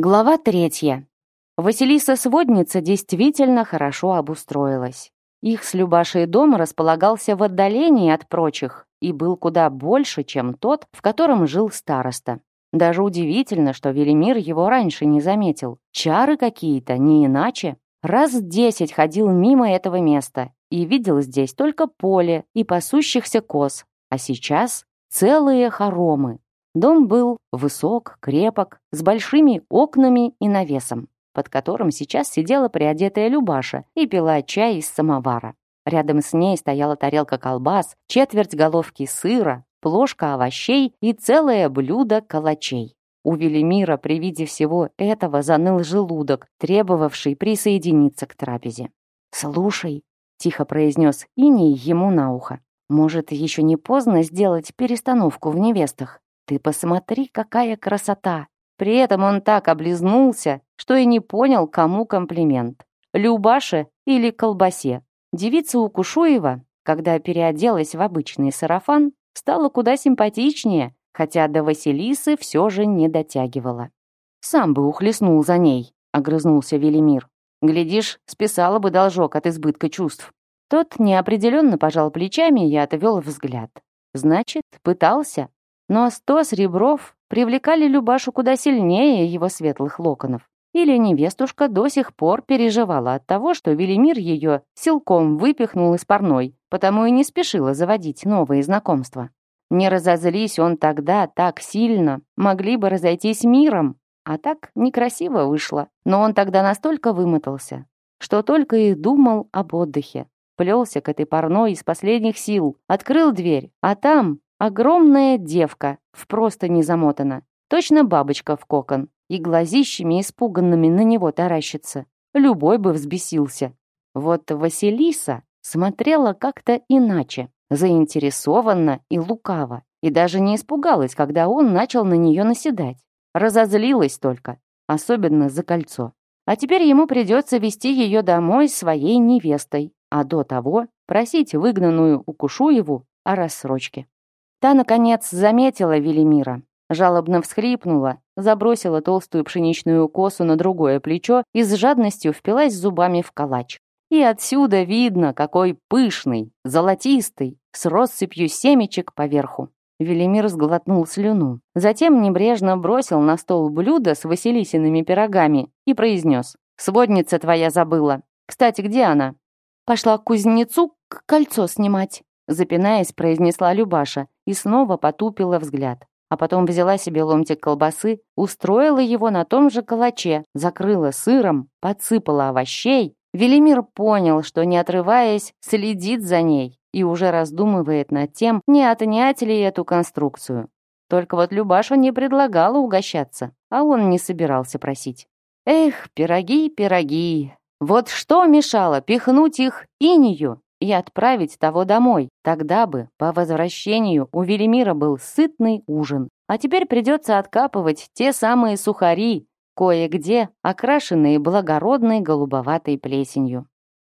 Глава третья. Василиса-сводница действительно хорошо обустроилась. Их с Любашей дом располагался в отдалении от прочих и был куда больше, чем тот, в котором жил староста. Даже удивительно, что Велимир его раньше не заметил. Чары какие-то, не иначе. Раз десять ходил мимо этого места и видел здесь только поле и пасущихся коз, а сейчас целые хоромы, Дом был высок, крепок, с большими окнами и навесом, под которым сейчас сидела приодетая Любаша и пила чай из самовара. Рядом с ней стояла тарелка колбас, четверть головки сыра, плошка овощей и целое блюдо калачей. У Велимира при виде всего этого заныл желудок, требовавший присоединиться к трапезе. «Слушай», — тихо произнес Иний ему на ухо, «может, еще не поздно сделать перестановку в невестах?» Ты посмотри, какая красота!» При этом он так облизнулся, что и не понял, кому комплимент. Любаше или колбасе. Девица Укушуева, когда переоделась в обычный сарафан, стала куда симпатичнее, хотя до Василисы все же не дотягивала. «Сам бы ухлестнул за ней», — огрызнулся Велимир. «Глядишь, списала бы должок от избытка чувств». Тот неопределенно пожал плечами и отвел взгляд. «Значит, пытался, но сто сребров привлекали Любашу куда сильнее его светлых локонов. Или невестушка до сих пор переживала от того, что Велимир ее силком выпихнул из парной, потому и не спешила заводить новые знакомства. Не разозлись он тогда так сильно, могли бы разойтись миром, а так некрасиво вышло. Но он тогда настолько вымотался, что только и думал об отдыхе. Плелся к этой парной из последних сил, открыл дверь, а там Огромная девка, в просто не замотана. Точно бабочка в кокон. И глазищами испуганными на него таращится. Любой бы взбесился. Вот Василиса смотрела как-то иначе, заинтересованно и лукаво. И даже не испугалась, когда он начал на нее наседать. Разозлилась только, особенно за кольцо. А теперь ему придется вести ее домой своей невестой, а до того просить выгнанную Укушуеву о рассрочке. Та, наконец, заметила Велимира. Жалобно всхрипнула, забросила толстую пшеничную косу на другое плечо и с жадностью впилась зубами в калач. И отсюда видно, какой пышный, золотистый, с россыпью семечек поверху. Велимир сглотнул слюну. Затем небрежно бросил на стол блюдо с василисиными пирогами и произнес. «Сводница твоя забыла. Кстати, где она?» «Пошла к кузнецу к кольцо снимать», запинаясь, произнесла Любаша и снова потупила взгляд. А потом взяла себе ломтик колбасы, устроила его на том же калаче, закрыла сыром, подсыпала овощей. Велимир понял, что, не отрываясь, следит за ней и уже раздумывает над тем, не отнять ли эту конструкцию. Только вот Любаша не предлагала угощаться, а он не собирался просить. «Эх, пироги, пироги! Вот что мешало пихнуть их инию и отправить того домой. Тогда бы по возвращению у Велимира был сытный ужин. А теперь придется откапывать те самые сухари, кое-где окрашенные благородной голубоватой плесенью.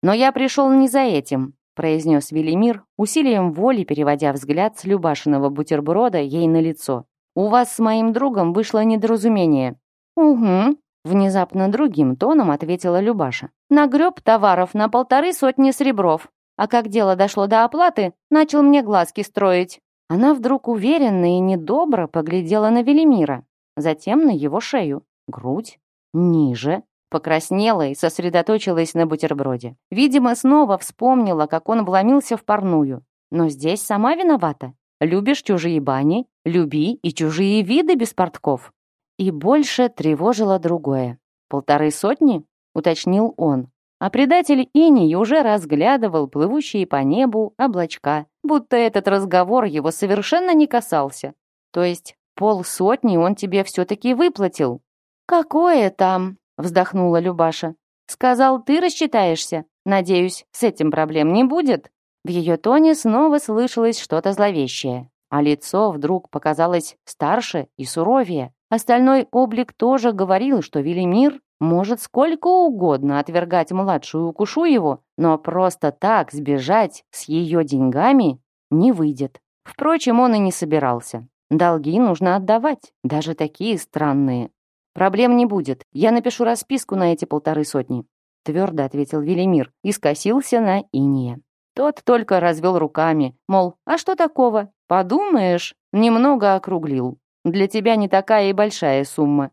«Но я пришел не за этим», — произнес Велимир, усилием воли переводя взгляд с Любашиного бутерброда ей на лицо. «У вас с моим другом вышло недоразумение». «Угу», — внезапно другим тоном ответила Любаша. «Нагреб товаров на полторы сотни сребров а как дело дошло до оплаты, начал мне глазки строить. Она вдруг уверенно и недобро поглядела на Велимира, затем на его шею, грудь, ниже, покраснела и сосредоточилась на бутерброде. Видимо, снова вспомнила, как он вломился в парную. Но здесь сама виновата. Любишь чужие бани, люби и чужие виды без портков. И больше тревожило другое. «Полторы сотни?» — уточнил он а предатель Инии уже разглядывал плывущие по небу облачка, будто этот разговор его совершенно не касался. То есть полсотни он тебе все-таки выплатил. «Какое там?» — вздохнула Любаша. «Сказал, ты рассчитаешься. Надеюсь, с этим проблем не будет?» В ее тоне снова слышалось что-то зловещее, а лицо вдруг показалось старше и суровее. Остальной облик тоже говорил, что Велимир может сколько угодно отвергать младшую укушу его, но просто так сбежать с ее деньгами не выйдет. Впрочем, он и не собирался. Долги нужно отдавать, даже такие странные. «Проблем не будет. Я напишу расписку на эти полторы сотни», — твердо ответил Велимир и скосился на Иния. Тот только развел руками, мол, «А что такого? Подумаешь?» Немного округлил. «Для тебя не такая и большая сумма.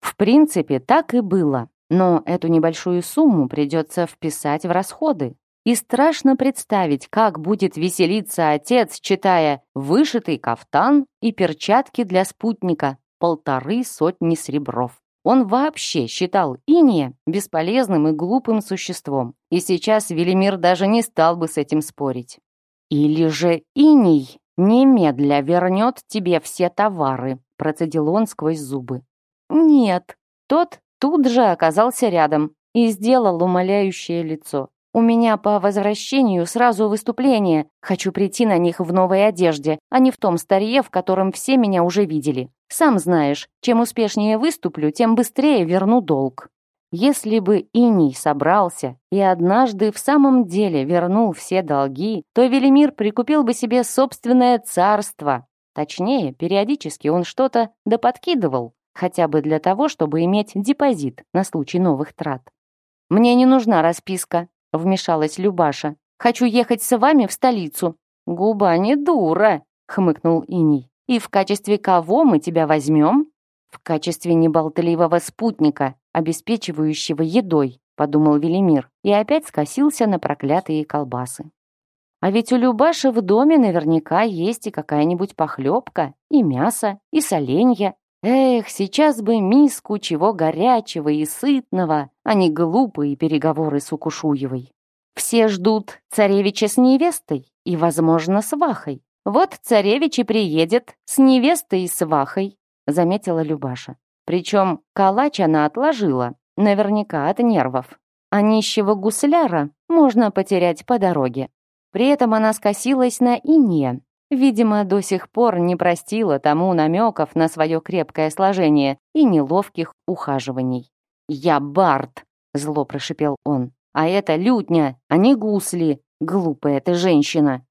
В принципе, так и было. Но эту небольшую сумму придется вписать в расходы. И страшно представить, как будет веселиться отец, читая «вышитый кафтан» и «перчатки для спутника» полторы сотни сребров. Он вообще считал Иния бесполезным и глупым существом. И сейчас Велимир даже не стал бы с этим спорить. «Или же Иний немедля вернет тебе все товары», процедил он сквозь зубы. «Нет». Тот тут же оказался рядом и сделал умоляющее лицо. «У меня по возвращению сразу выступление. Хочу прийти на них в новой одежде, а не в том старье, в котором все меня уже видели. Сам знаешь, чем успешнее выступлю, тем быстрее верну долг». Если бы Иний собрался и однажды в самом деле вернул все долги, то Велимир прикупил бы себе собственное царство. Точнее, периодически он что-то доподкидывал, хотя бы для того, чтобы иметь депозит на случай новых трат. «Мне не нужна расписка», — вмешалась Любаша. «Хочу ехать с вами в столицу». «Губа не дура», — хмыкнул Иний. «И в качестве кого мы тебя возьмем?» «В качестве неболтливого спутника, обеспечивающего едой», — подумал Велимир и опять скосился на проклятые колбасы. А ведь у Любаши в доме наверняка есть и какая-нибудь похлебка, и мясо, и соленья, Эх, сейчас бы миску чего горячего и сытного, а не глупые переговоры с Укушуевой. Все ждут царевича с невестой и, возможно, с Вахой. Вот царевич и приедет с невестой и с Вахой, заметила Любаша. Причем калач она отложила, наверняка от нервов. А нищего гусляра можно потерять по дороге. При этом она скосилась на Иния, Видимо, до сих пор не простила тому намеков на свое крепкое сложение и неловких ухаживаний. «Я Барт!» — зло прошипел он. «А это лютня, а не гусли! Глупая ты женщина!»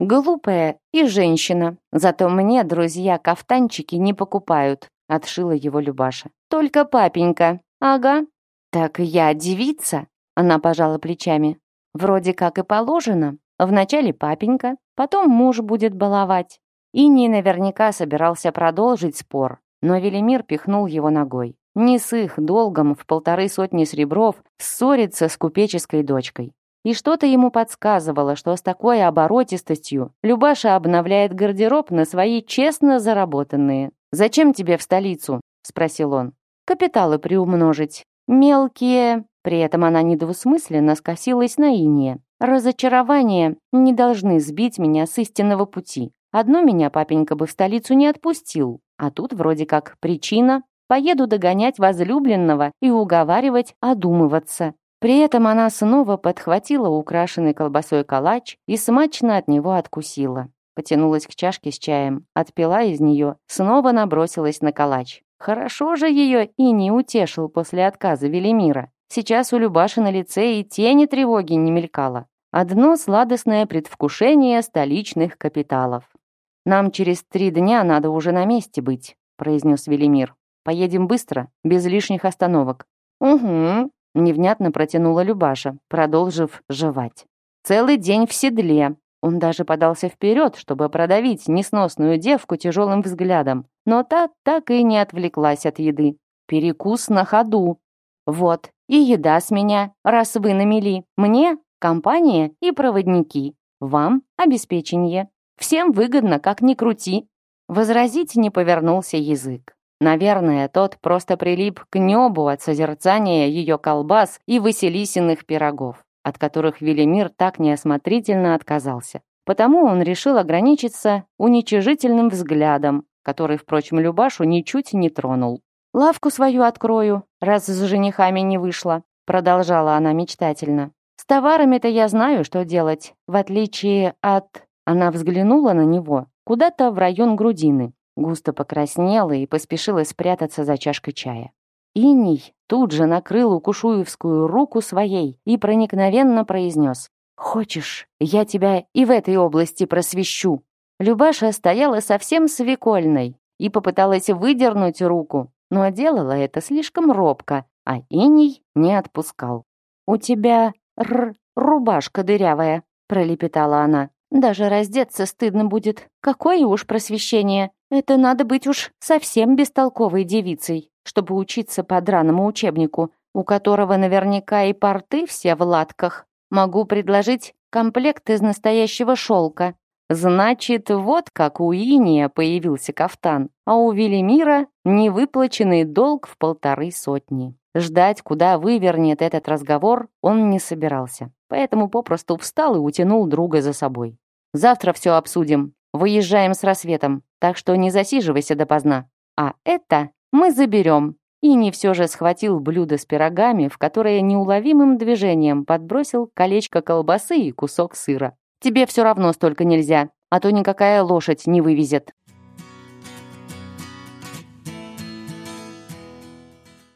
«Глупая и женщина. Зато мне друзья кафтанчики не покупают», — отшила его Любаша. «Только папенька. Ага». «Так я девица?» — она пожала плечами. «Вроде как и положено. Вначале папенька, потом муж будет баловать. Ини наверняка собирался продолжить спор, но Велимир пихнул его ногой. Не с их долгом в полторы сотни сребров ссориться с купеческой дочкой. И что-то ему подсказывало, что с такой оборотистостью Любаша обновляет гардероб на свои честно заработанные. «Зачем тебе в столицу?» — спросил он. «Капиталы приумножить. Мелкие...» При этом она недвусмысленно скосилась на Ине. Разочарования не должны сбить меня с истинного пути. Одно меня папенька бы в столицу не отпустил, а тут вроде как причина. Поеду догонять возлюбленного и уговаривать одумываться. При этом она снова подхватила украшенный колбасой калач и смачно от него откусила. Потянулась к чашке с чаем, отпила из нее, снова набросилась на калач. Хорошо же ее и не утешил после отказа Велимира. Сейчас у Любаши на лице и тени тревоги не мелькало. Одно сладостное предвкушение столичных капиталов. «Нам через три дня надо уже на месте быть», — произнес Велимир. «Поедем быстро, без лишних остановок». «Угу», — невнятно протянула Любаша, продолжив жевать. «Целый день в седле». Он даже подался вперед, чтобы продавить несносную девку тяжелым взглядом, но та так и не отвлеклась от еды. «Перекус на ходу». «Вот, и еда с меня, раз вы намели. Мне — компания и проводники. Вам — обеспечение. Всем выгодно, как ни крути». Возразить не повернулся язык. Наверное, тот просто прилип к небу от созерцания ее колбас и василисиных пирогов, от которых Велимир так неосмотрительно отказался. Потому он решил ограничиться уничижительным взглядом, который, впрочем, Любашу ничуть не тронул. Лавку свою открою, раз с женихами не вышла», продолжала она мечтательно. «С товарами-то я знаю, что делать, в отличие от...» Она взглянула на него, куда-то в район грудины, густо покраснела и поспешила спрятаться за чашкой чая. Иний тут же накрыл укушуевскую руку своей и проникновенно произнес «Хочешь, я тебя и в этой области просвещу». Любаша стояла совсем свекольной и попыталась выдернуть руку, но делала это слишком робко, а иней не отпускал. «У тебя р рубашка дырявая», — пролепетала она. «Даже раздеться стыдно будет. Какое уж просвещение! Это надо быть уж совсем бестолковой девицей, чтобы учиться по драному учебнику, у которого наверняка и порты все в латках. Могу предложить комплект из настоящего шелка. Значит, вот как у Иния появился кафтан, а у Велимира невыплаченный долг в полторы сотни. Ждать, куда вывернет этот разговор, он не собирался. Поэтому попросту встал и утянул друга за собой. «Завтра все обсудим. Выезжаем с рассветом, так что не засиживайся допоздна. А это мы заберем». Ини все же схватил блюдо с пирогами, в которое неуловимым движением подбросил колечко колбасы и кусок сыра. Тебе все равно столько нельзя, а то никакая лошадь не вывезет».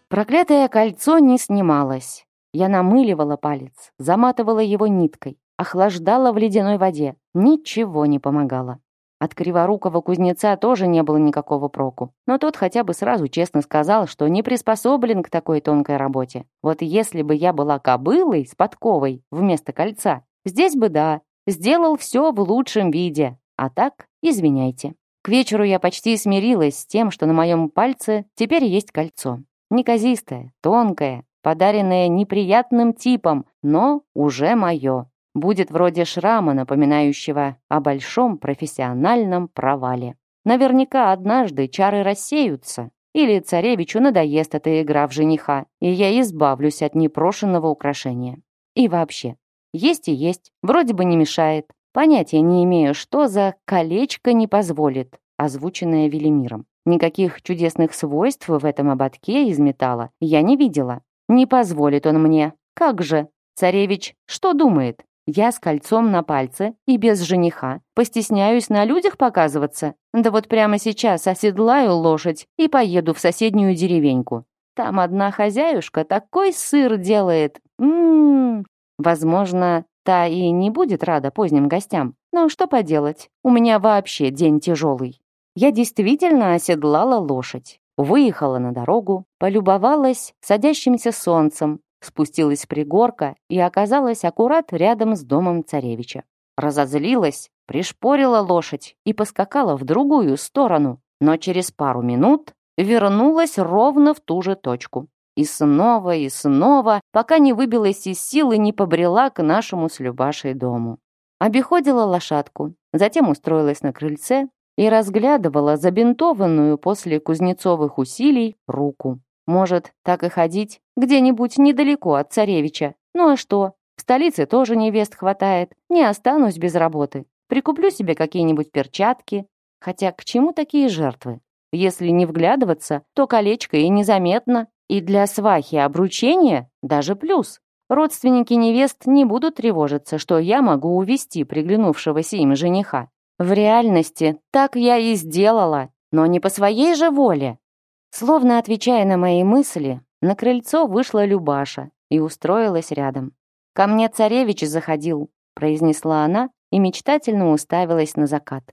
Проклятое кольцо не снималось. Я намыливала палец, заматывала его ниткой, охлаждала в ледяной воде. Ничего не помогало. От криворукого кузнеца тоже не было никакого проку. Но тот хотя бы сразу честно сказал, что не приспособлен к такой тонкой работе. Вот если бы я была кобылой с подковой вместо кольца, здесь бы да, Сделал все в лучшем виде, а так, извиняйте. К вечеру я почти смирилась с тем, что на моем пальце теперь есть кольцо. Неказистое, тонкое, подаренное неприятным типом, но уже мое. Будет вроде шрама, напоминающего о большом профессиональном провале. Наверняка однажды чары рассеются, или царевичу надоест эта игра в жениха, и я избавлюсь от непрошенного украшения. И вообще, есть и есть, вроде бы не мешает. Понятия не имею, что за «колечко не позволит», озвученное Велимиром. Никаких чудесных свойств в этом ободке из металла я не видела. Не позволит он мне. Как же? Царевич что думает? Я с кольцом на пальце и без жениха. Постесняюсь на людях показываться? Да вот прямо сейчас оседлаю лошадь и поеду в соседнюю деревеньку. Там одна хозяюшка такой сыр делает. М Возможно, та и не будет рада поздним гостям, но что поделать, у меня вообще день тяжелый. Я действительно оседлала лошадь, выехала на дорогу, полюбовалась садящимся солнцем, спустилась с пригорка и оказалась аккурат рядом с домом царевича. Разозлилась, пришпорила лошадь и поскакала в другую сторону, но через пару минут вернулась ровно в ту же точку. И снова, и снова, пока не выбилась из сил и не побрела к нашему с Любашей дому. Обиходила лошадку, затем устроилась на крыльце и разглядывала забинтованную после кузнецовых усилий руку. Может, так и ходить где-нибудь недалеко от царевича. Ну а что? В столице тоже невест хватает. Не останусь без работы. Прикуплю себе какие-нибудь перчатки. Хотя к чему такие жертвы? Если не вглядываться, то колечко и незаметно. И для свахи обручение даже плюс. Родственники невест не будут тревожиться, что я могу увести приглянувшегося им жениха. В реальности так я и сделала, но не по своей же воле. Словно отвечая на мои мысли, на крыльцо вышла Любаша и устроилась рядом. «Ко мне царевич заходил», — произнесла она и мечтательно уставилась на закат.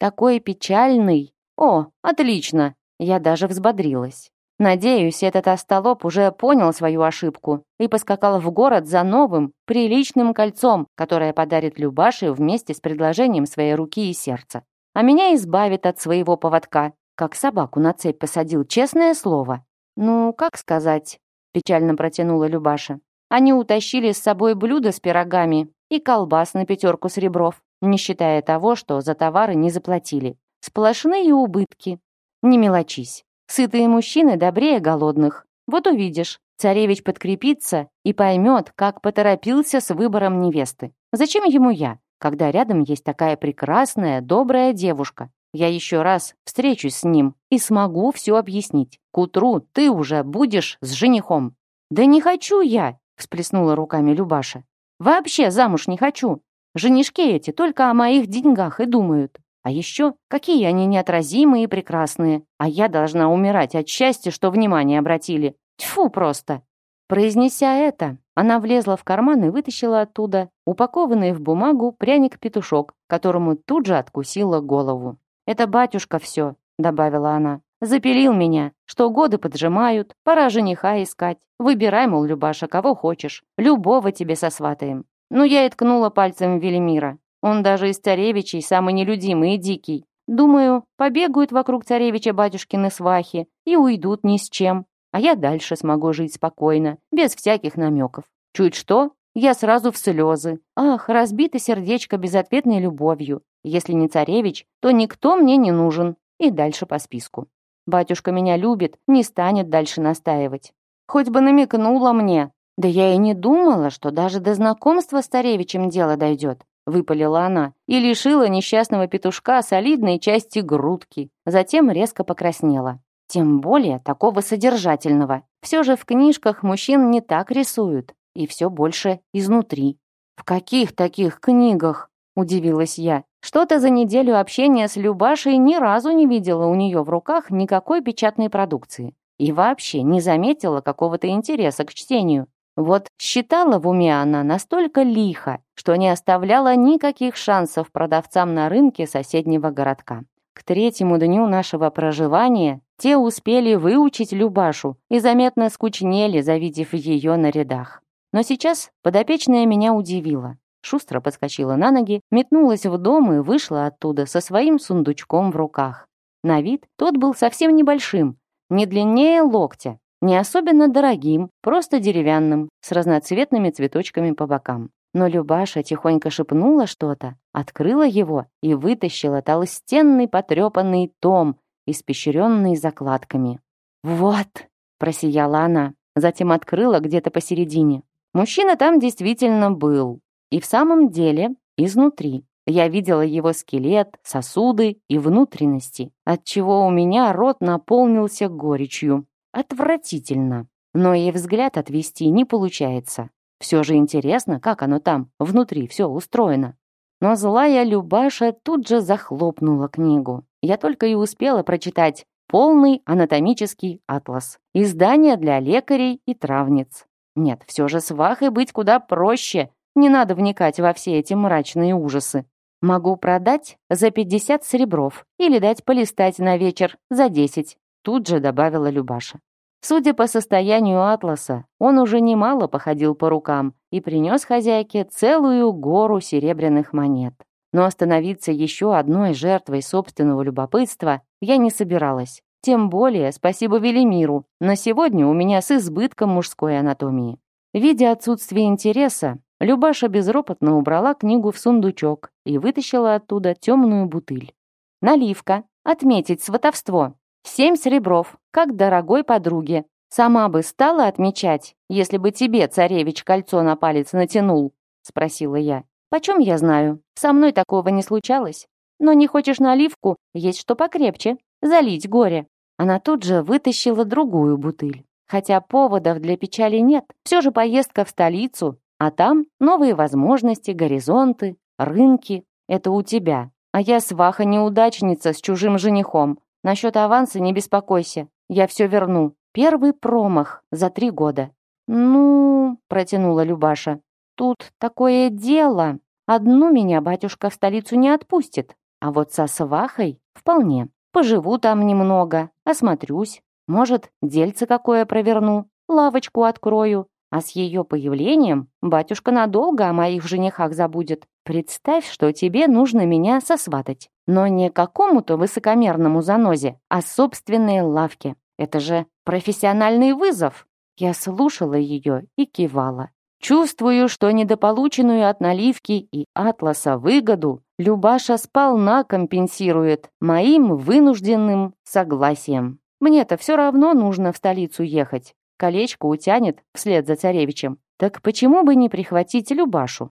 «Такой печальный! О, отлично!» Я даже взбодрилась. Надеюсь, этот остолоп уже понял свою ошибку и поскакал в город за новым, приличным кольцом, которое подарит Любаше вместе с предложением своей руки и сердца. А меня избавит от своего поводка. Как собаку на цепь посадил, честное слово. «Ну, как сказать?» — печально протянула Любаша. Они утащили с собой блюдо с пирогами и колбас на пятерку с ребров, не считая того, что за товары не заплатили. Сплошные убытки. Не мелочись. Сытые мужчины добрее голодных. Вот увидишь, царевич подкрепится и поймет, как поторопился с выбором невесты. Зачем ему я, когда рядом есть такая прекрасная, добрая девушка? Я еще раз встречусь с ним и смогу все объяснить. К утру ты уже будешь с женихом». «Да не хочу я!» — всплеснула руками Любаша. «Вообще замуж не хочу. Женишки эти только о моих деньгах и думают. А еще, какие они неотразимые и прекрасные. А я должна умирать от счастья, что внимание обратили. Тьфу просто!» Произнеся это, она влезла в карман и вытащила оттуда упакованный в бумагу пряник-петушок, которому тут же откусила голову. «Это батюшка все», — добавила она. «Запилил меня, что годы поджимают, пора жениха искать. Выбирай, мол, Любаша, кого хочешь, любого тебе сосватаем». Но я и ткнула пальцем Велимира. Он даже из царевичей самый нелюдимый и дикий. Думаю, побегают вокруг царевича батюшкины свахи и уйдут ни с чем. А я дальше смогу жить спокойно, без всяких намеков. Чуть что, я сразу в слезы. Ах, разбито сердечко безответной любовью. Если не царевич, то никто мне не нужен. И дальше по списку. Батюшка меня любит, не станет дальше настаивать. Хоть бы намекнула мне. Да я и не думала, что даже до знакомства с царевичем дело дойдет выпалила она и лишила несчастного петушка солидной части грудки. Затем резко покраснела. Тем более такого содержательного. Все же в книжках мужчин не так рисуют, и все больше изнутри. «В каких таких книгах?» – удивилась я. Что-то за неделю общения с Любашей ни разу не видела у нее в руках никакой печатной продукции. И вообще не заметила какого-то интереса к чтению. Вот считала в уме она настолько лихо, что не оставляла никаких шансов продавцам на рынке соседнего городка. К третьему дню нашего проживания те успели выучить Любашу и заметно скучнели, завидев ее на рядах. Но сейчас подопечная меня удивила. Шустро подскочила на ноги, метнулась в дом и вышла оттуда со своим сундучком в руках. На вид тот был совсем небольшим, не длиннее локтя, не особенно дорогим, просто деревянным, с разноцветными цветочками по бокам. Но Любаша тихонько шепнула что-то, открыла его и вытащила толстенный потрепанный том, испещренный закладками. «Вот!» — просияла она, затем открыла где-то посередине. Мужчина там действительно был. И в самом деле, изнутри. Я видела его скелет, сосуды и внутренности, отчего у меня рот наполнился горечью отвратительно. Но и взгляд отвести не получается. Все же интересно, как оно там, внутри все устроено. Но злая Любаша тут же захлопнула книгу. Я только и успела прочитать полный анатомический атлас. Издание для лекарей и травниц. Нет, все же с Вахой быть куда проще. Не надо вникать во все эти мрачные ужасы. Могу продать за 50 серебров или дать полистать на вечер за 10, тут же добавила Любаша. Судя по состоянию атласа, он уже немало походил по рукам и принес хозяйке целую гору серебряных монет. Но остановиться еще одной жертвой собственного любопытства я не собиралась. Тем более, спасибо Велимиру, на сегодня у меня с избытком мужской анатомии. Видя отсутствие интереса, Любаша безропотно убрала книгу в сундучок и вытащила оттуда темную бутыль. «Наливка. Отметить сватовство. Семь сребров, как дорогой подруге. Сама бы стала отмечать, если бы тебе царевич кольцо на палец натянул?» — спросила я. «Почем я знаю? Со мной такого не случалось. Но не хочешь наливку, есть что покрепче. Залить горе». Она тут же вытащила другую бутыль. Хотя поводов для печали нет, все же поездка в столицу, а там новые возможности, горизонты, рынки. Это у тебя. А я сваха-неудачница с чужим женихом. Насчет аванса не беспокойся, я все верну. Первый промах за три года». «Ну...» — протянула Любаша. «Тут такое дело. Одну меня батюшка в столицу не отпустит, а вот со свахой вполне. Поживу там немного, осмотрюсь. Может, дельце какое проверну, лавочку открою. А с ее появлением батюшка надолго о моих женихах забудет. Представь, что тебе нужно меня сосватать. Но не какому-то высокомерному занозе, а собственные лавки. Это же профессиональный вызов. Я слушала ее и кивала. Чувствую, что недополученную от наливки и атласа выгоду Любаша сполна компенсирует моим вынужденным согласием. Мне-то все равно нужно в столицу ехать. Колечко утянет вслед за царевичем. Так почему бы не прихватить Любашу?